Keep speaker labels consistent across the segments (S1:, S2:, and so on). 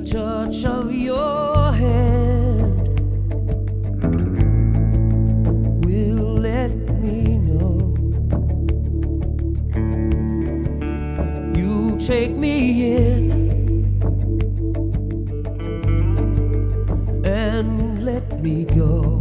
S1: touch of your hand will let me know you take me in and let me go.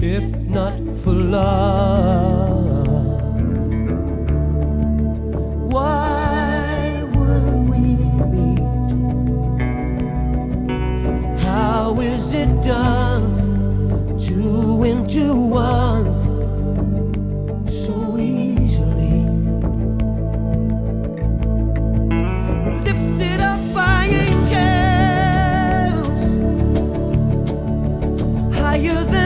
S1: If not for love, It done? Two into one so easily. Lifted up by angels higher than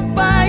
S1: up by